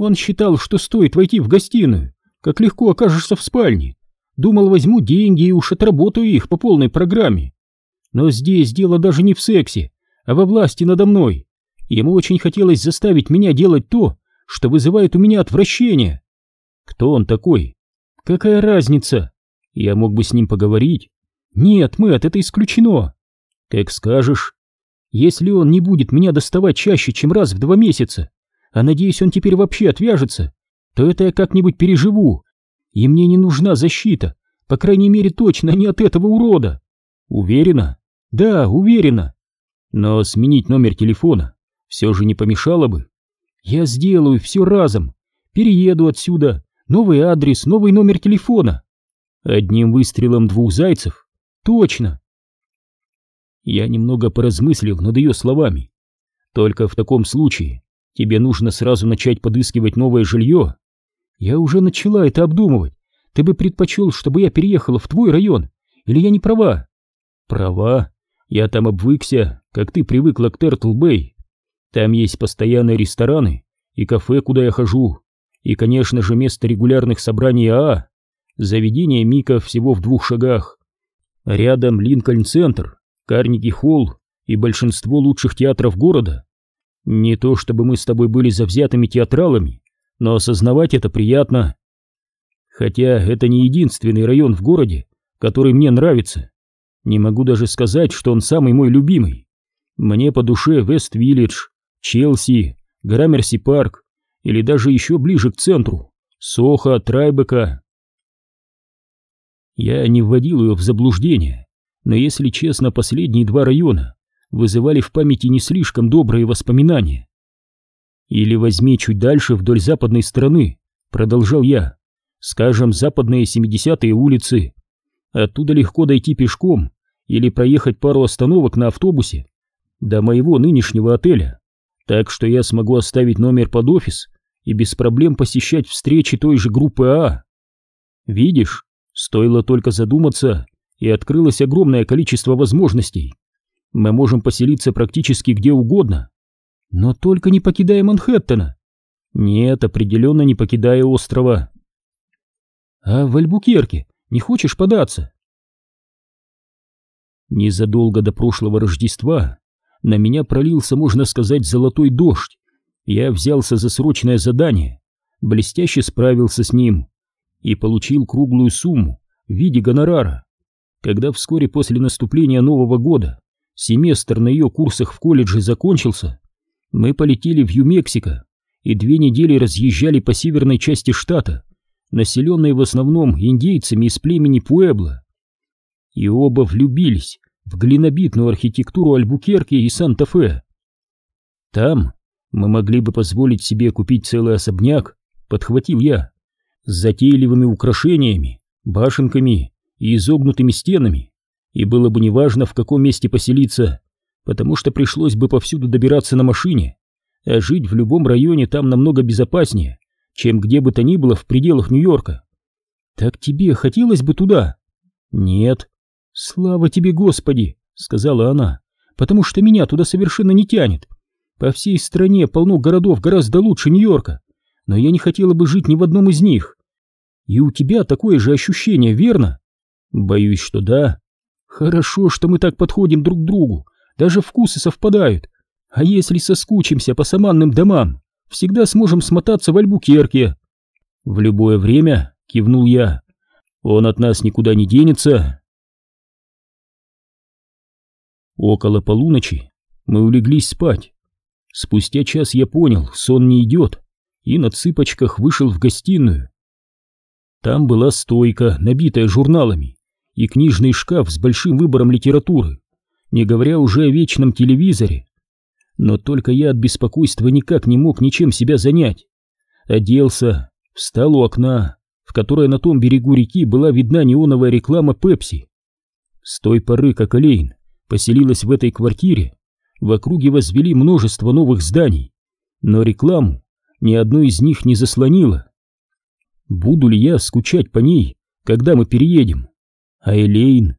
Он считал, что стоит войти в гостиную, как легко окажешься в спальне. Думал, возьму деньги и уж отработаю их по полной программе. Но здесь дело даже не в сексе, а во власти надо мной. Ему очень хотелось заставить меня делать то, что вызывает у меня отвращение. Кто он такой? Какая разница? Я мог бы с ним поговорить. Нет, Мэтт, это исключено. Как скажешь. Если он не будет меня доставать чаще, чем раз в два месяца, а надеюсь, он теперь вообще отвяжется, то это я как-нибудь переживу, и мне не нужна защита, по крайней мере точно не от этого урода. Уверена? Да, уверена. Но сменить номер телефона все же не помешало бы. Я сделаю все разом, перееду отсюда, новый адрес, новый номер телефона. Одним выстрелом двух зайцев? Точно. Я немного поразмыслил над ее словами. Только в таком случае тебе нужно сразу начать подыскивать новое жилье. Я уже начала это обдумывать. Ты бы предпочел, чтобы я переехала в твой район? Или я не права? Права. Я там обвыкся, как ты привыкла к Тертл-Бэй. Там есть постоянные рестораны и кафе, куда я хожу. И, конечно же, место регулярных собраний АА. Заведение Мика всего в двух шагах. Рядом Линкольн-центр, Карнеги-холл и большинство лучших театров города. Не то чтобы мы с тобой были завзятыми театралами, но осознавать это приятно. Хотя это не единственный район в городе, который мне нравится. Не могу даже сказать, что он самый мой любимый. Мне по душе Вест-Виллидж, Челси, Граммерси-парк или даже еще ближе к центру, Сохо, Трайбека. Я не вводил ее в заблуждение, но если честно, последние два района вызывали в памяти не слишком добрые воспоминания. Или возьми чуть дальше вдоль западной стороны, продолжал я, скажем, западные 70-е улицы. Оттуда легко дойти пешком или проехать пару остановок на автобусе до моего нынешнего отеля, так что я смогу оставить номер под офис и без проблем посещать встречи той же группы А. Видишь, стоило только задуматься, и открылось огромное количество возможностей. Мы можем поселиться практически где угодно, но только не покидая Манхэттена. Нет, определенно не покидая острова. А в Альбукерке не хочешь податься? Незадолго до прошлого Рождества на меня пролился, можно сказать, золотой дождь. Я взялся за срочное задание, блестяще справился с ним и получил круглую сумму в виде гонорара. Когда вскоре после наступления Нового года семестр на ее курсах в колледже закончился, мы полетели в Ю-Мексико и две недели разъезжали по северной части штата, населенной в основном индейцами из племени Пуэбло. И оба влюбились в глинобитную архитектуру Альбукерки и Санта-Фе. Там мы могли бы позволить себе купить целый особняк, подхватил я, с затейливыми украшениями, башенками и изогнутыми стенами, и было бы неважно, в каком месте поселиться, потому что пришлось бы повсюду добираться на машине, а жить в любом районе там намного безопаснее, чем где бы то ни было в пределах Нью-Йорка. Так тебе хотелось бы туда? Нет. Слава тебе, Господи, сказала она, потому что меня туда совершенно не тянет. По всей стране полно городов гораздо лучше Нью-Йорка, но я не хотела бы жить ни в одном из них. И у тебя такое же ощущение, верно? Боюсь, что да. Хорошо, что мы так подходим друг к другу, даже вкусы совпадают. А если соскучимся по саманным домам, всегда сможем смотаться в Альбукерке. В любое время, кивнул я, он от нас никуда не денется. Около полуночи мы улеглись спать. Спустя час я понял, сон не идет, и на цыпочках вышел в гостиную. Там была стойка, набитая журналами, и книжный шкаф с большим выбором литературы не говоря уже о вечном телевизоре. Но только я от беспокойства никак не мог ничем себя занять. Оделся, встал у окна, в которое на том берегу реки была видна неоновая реклама Пепси. С той поры, как Олейн поселилась в этой квартире, в округе возвели множество новых зданий, но рекламу ни одно из них не заслонило. Буду ли я скучать по ней, когда мы переедем? А Элейн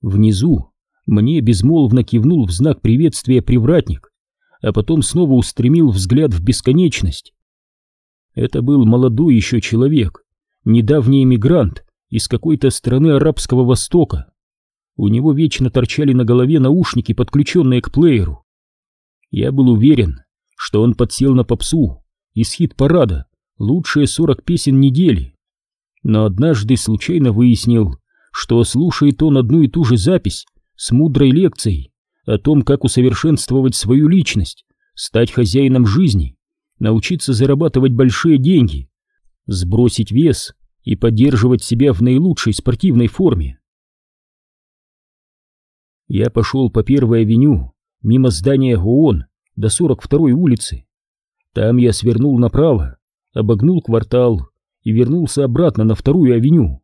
Внизу мне безмолвно кивнул в знак приветствия привратник, а потом снова устремил взгляд в бесконечность. Это был молодой еще человек, недавний эмигрант из какой-то страны Арабского Востока. У него вечно торчали на голове наушники, подключенные к плееру. Я был уверен, что он подсел на попсу из хит-парада «Лучшие 40 песен недели». Но однажды случайно выяснил, что слушает он одну и ту же запись с мудрой лекцией о том, как усовершенствовать свою личность, стать хозяином жизни, научиться зарабатывать большие деньги, сбросить вес и поддерживать себя в наилучшей спортивной форме. Я пошел по Первой авеню, мимо здания ООН, до 42-й улицы. Там я свернул направо, обогнул квартал и вернулся обратно на Вторую авеню.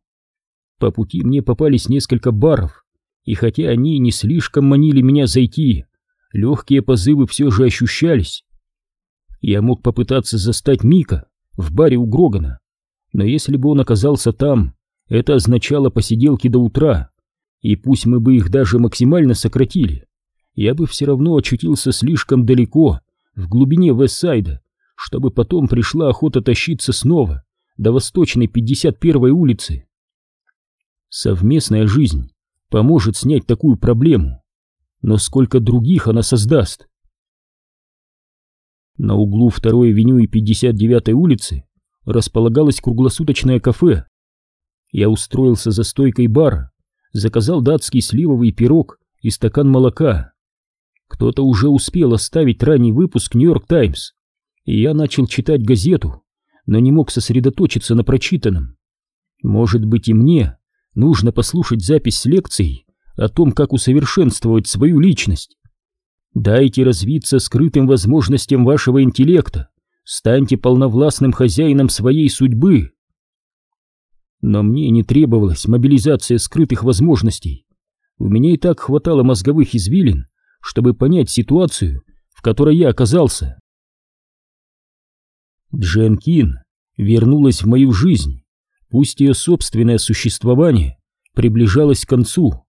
По пути мне попались несколько баров, и хотя они не слишком манили меня зайти, легкие позывы все же ощущались. Я мог попытаться застать Мика в баре у Грогана, но если бы он оказался там, это означало посиделки до утра, и пусть мы бы их даже максимально сократили, я бы все равно очутился слишком далеко, в глубине Вестсайда, чтобы потом пришла охота тащиться снова до восточной 51-й улицы. Совместная жизнь поможет снять такую проблему, но сколько других она создаст? На углу 2-й авеню и 59-й улицы располагалось круглосуточное кафе. Я устроился за стойкой бара, заказал датский сливовый пирог и стакан молока. Кто-то уже успел оставить ранний выпуск «Нью-Йорк Таймс», и я начал читать газету, но не мог сосредоточиться на прочитанном. Может быть и мне нужно послушать запись с лекцией о том, как усовершенствовать свою личность. Дайте развиться скрытым возможностям вашего интеллекта, станьте полновластным хозяином своей судьбы. Но мне не требовалась мобилизация скрытых возможностей. У меня и так хватало мозговых извилин, чтобы понять ситуацию, в которой я оказался. Джен Кин вернулась в мою жизнь, пусть ее собственное существование приближалось к концу.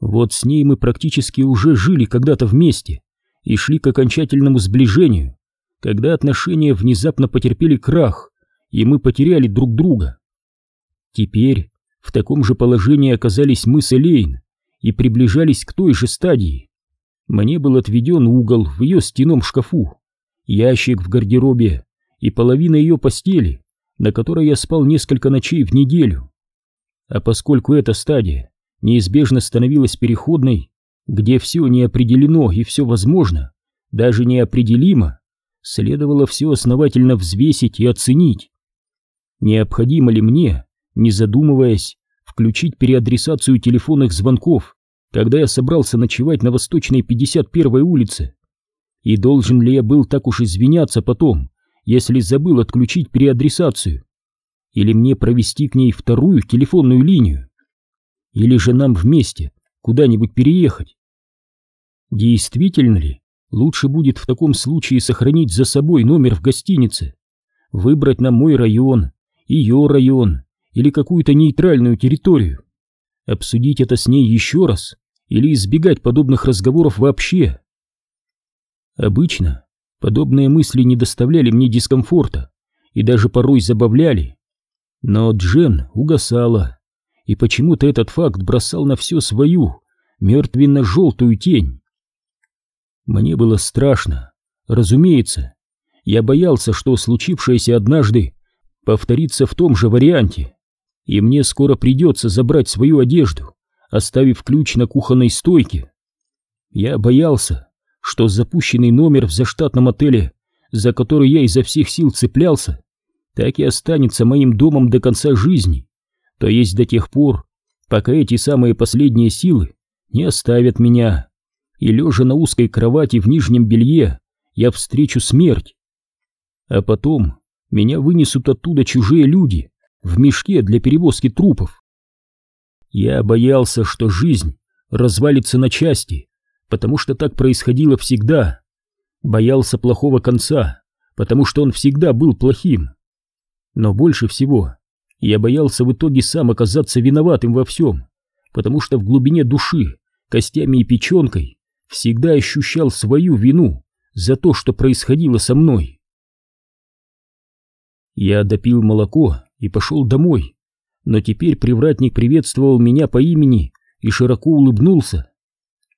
Вот с ней мы практически уже жили когда-то вместе и шли к окончательному сближению, когда отношения внезапно потерпели крах, и мы потеряли друг друга. Теперь в таком же положении оказались мы с Элейн и приближались к той же стадии. Мне был отведен угол в ее стенном шкафу, ящик в гардеробе и половина ее постели, на которой я спал несколько ночей в неделю. А поскольку эта стадия неизбежно становилась переходной, где все не определено и все возможно, даже неопределимо, следовало все основательно взвесить и оценить. Необходимо ли мне, не задумываясь, включить переадресацию телефонных звонков, когда я собрался ночевать на восточной 51-й улице? И должен ли я был так уж извиняться потом, если забыл отключить переадресацию? Или мне провести к ней вторую телефонную линию? Или же нам вместе куда-нибудь переехать? Действительно ли лучше будет в таком случае сохранить за собой номер в гостинице, выбрать на мой район, ее район или какую-то нейтральную территорию, обсудить это с ней еще раз или избегать подобных разговоров вообще? Обычно подобные мысли не доставляли мне дискомфорта и даже порой забавляли, но Джен угасала и почему-то этот факт бросал на все свою мертвенно-желтую тень. Мне было страшно, разумеется. Я боялся, что случившееся однажды повторится в том же варианте, и мне скоро придется забрать свою одежду, оставив ключ на кухонной стойке. Я боялся, что запущенный номер в заштатном отеле, за который я изо всех сил цеплялся, так и останется моим домом до конца жизни то есть до тех пор, пока эти самые последние силы не оставят меня, и лежа на узкой кровати в нижнем белье, я встречу смерть. А потом меня вынесут оттуда чужие люди в мешке для перевозки трупов. Я боялся, что жизнь развалится на части, потому что так происходило всегда. Боялся плохого конца, потому что он всегда был плохим. Но больше всего я боялся в итоге сам оказаться виноватым во всем, потому что в глубине души, костями и печенкой, всегда ощущал свою вину за то, что происходило со мной. Я допил молоко и пошел домой, но теперь привратник приветствовал меня по имени и широко улыбнулся.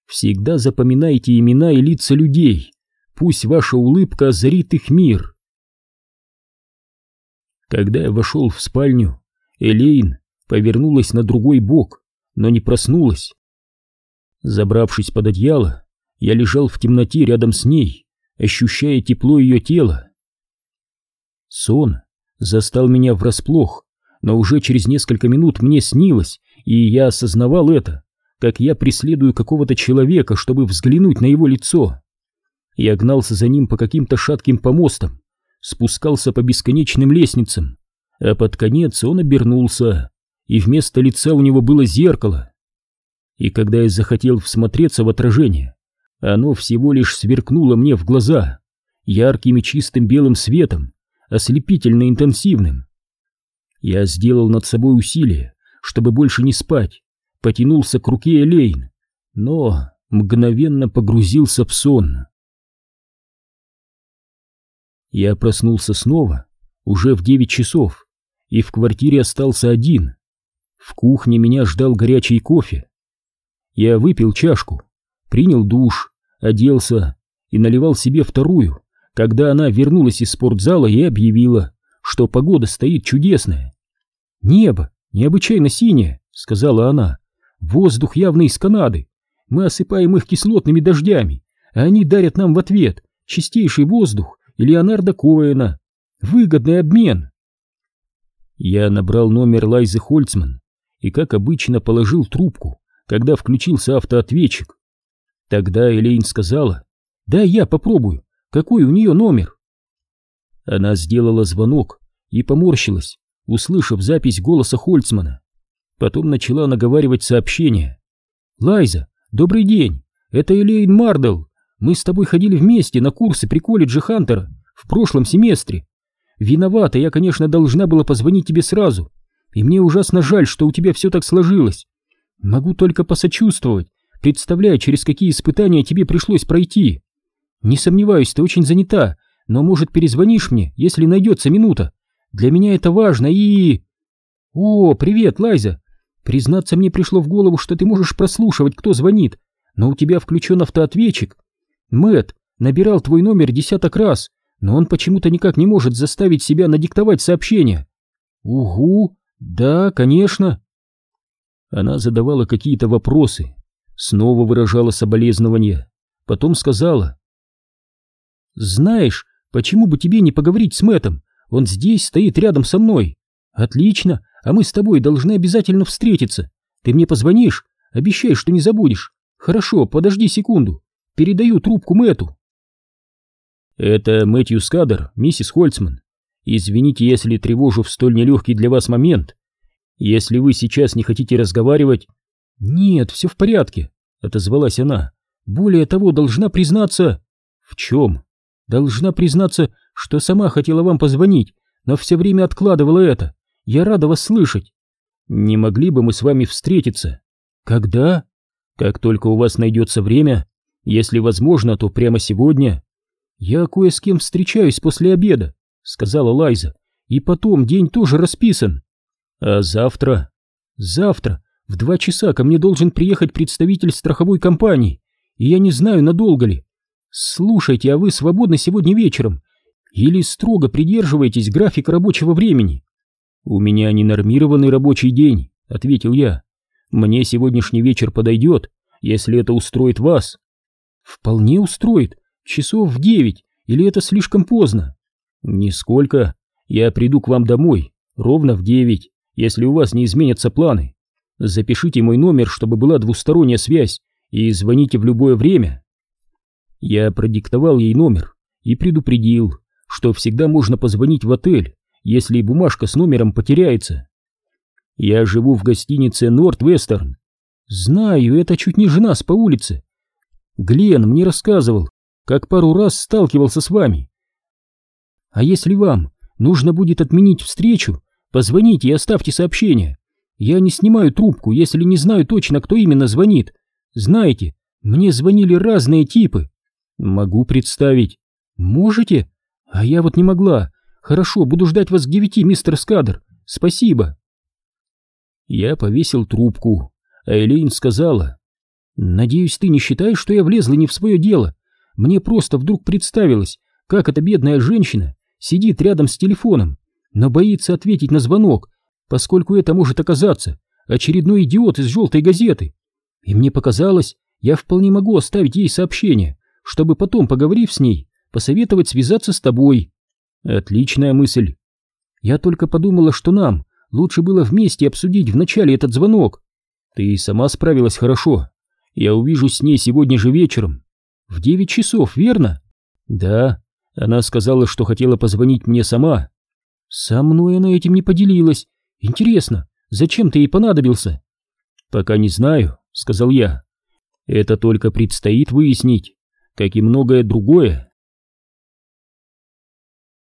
Всегда запоминайте имена и лица людей, пусть ваша улыбка озарит их мир. Когда я вошел в спальню, Элейн повернулась на другой бок, но не проснулась. Забравшись под одеяло, я лежал в темноте рядом с ней, ощущая тепло ее тела. Сон застал меня врасплох, но уже через несколько минут мне снилось, и я осознавал это, как я преследую какого-то человека, чтобы взглянуть на его лицо. Я гнался за ним по каким-то шатким помостам, спускался по бесконечным лестницам, а под конец он обернулся, и вместо лица у него было зеркало. И когда я захотел всмотреться в отражение, оно всего лишь сверкнуло мне в глаза, ярким и чистым белым светом, ослепительно интенсивным. Я сделал над собой усилие, чтобы больше не спать, потянулся к руке Элейн, но мгновенно погрузился в сон. Я проснулся снова, уже в девять часов, и в квартире остался один. В кухне меня ждал горячий кофе. Я выпил чашку, принял душ, оделся и наливал себе вторую, когда она вернулась из спортзала и объявила, что погода стоит чудесная. «Небо необычайно синее», — сказала она. «Воздух явно из Канады. Мы осыпаем их кислотными дождями, а они дарят нам в ответ чистейший воздух и Леонардо Коэна. Выгодный обмен». Я набрал номер Лайзы Хольцман и, как обычно, положил трубку, когда включился автоответчик. Тогда Элейн сказала, «Да, я попробую. Какой у нее номер?» Она сделала звонок и поморщилась, услышав запись голоса Хольцмана. Потом начала наговаривать сообщение. «Лайза, добрый день, это Элейн Мардл. Мы с тобой ходили вместе на курсы при колледже Хантера в прошлом семестре. Виновата, я, конечно, должна была позвонить тебе сразу, и мне ужасно жаль, что у тебя все так сложилось. Могу только посочувствовать, представляя, через какие испытания тебе пришлось пройти. Не сомневаюсь, ты очень занята, но, может, перезвонишь мне, если найдется минута. Для меня это важно и... О, привет, Лайза. Признаться, мне пришло в голову, что ты можешь прослушивать, кто звонит, но у тебя включен автоответчик. Мэт набирал твой номер десяток раз, но он почему-то никак не может заставить себя надиктовать сообщение. Угу, да, конечно. Она задавала какие-то вопросы, снова выражала соболезнования, потом сказала. «Знаешь, почему бы тебе не поговорить с Мэтом? Он здесь стоит рядом со мной. Отлично, а мы с тобой должны обязательно встретиться. Ты мне позвонишь? Обещай, что не забудешь. Хорошо, подожди секунду. Передаю трубку Мэту. Это Мэтью Скадер, миссис Хольцман. Извините, если тревожу в столь нелегкий для вас момент. Если вы сейчас не хотите разговаривать... Нет, все в порядке, отозвалась она. Более того, должна признаться... В чем? Должна признаться, что сама хотела вам позвонить, но все время откладывала это. Я рада вас слышать. Не могли бы мы с вами встретиться? Когда? Как только у вас найдется время. Если возможно, то прямо сегодня. Я кое с кем встречаюсь после обеда, сказала Лайза. И потом день тоже расписан. А завтра? Завтра в два часа ко мне должен приехать представитель страховой компании, и я не знаю, надолго ли. Слушайте, а вы свободны сегодня вечером? Или строго придерживаетесь графика рабочего времени? У меня ненормированный рабочий день, ответил я. Мне сегодняшний вечер подойдет, если это устроит вас. Вполне устроит. Часов в девять, или это слишком поздно? Нисколько. Я приду к вам домой, ровно в девять, если у вас не изменятся планы. Запишите мой номер, чтобы была двусторонняя связь, и звоните в любое время. Я продиктовал ей номер и предупредил, что всегда можно позвонить в отель, если бумажка с номером потеряется. Я живу в гостинице Норт-Вестерн. Знаю, это чуть не жена с по улице. Глен мне рассказывал, как пару раз сталкивался с вами. А если вам нужно будет отменить встречу, позвоните и оставьте сообщение. Я не снимаю трубку, если не знаю точно, кто именно звонит. Знаете, мне звонили разные типы. Могу представить. Можете? А я вот не могла. Хорошо, буду ждать вас к девяти, мистер Скадр. Спасибо. Я повесил трубку, а Элейн сказала. Надеюсь, ты не считаешь, что я влезла не в свое дело. Мне просто вдруг представилось, как эта бедная женщина сидит рядом с телефоном, но боится ответить на звонок, поскольку это может оказаться очередной идиот из желтой газеты. И мне показалось, я вполне могу оставить ей сообщение, чтобы потом, поговорив с ней, посоветовать связаться с тобой. Отличная мысль. Я только подумала, что нам лучше было вместе обсудить вначале этот звонок. Ты сама справилась хорошо. Я увижусь с ней сегодня же вечером. В девять часов, верно? Да. Она сказала, что хотела позвонить мне сама. Со мной она этим не поделилась. Интересно, зачем ты ей понадобился? Пока не знаю, сказал я. Это только предстоит выяснить, как и многое другое.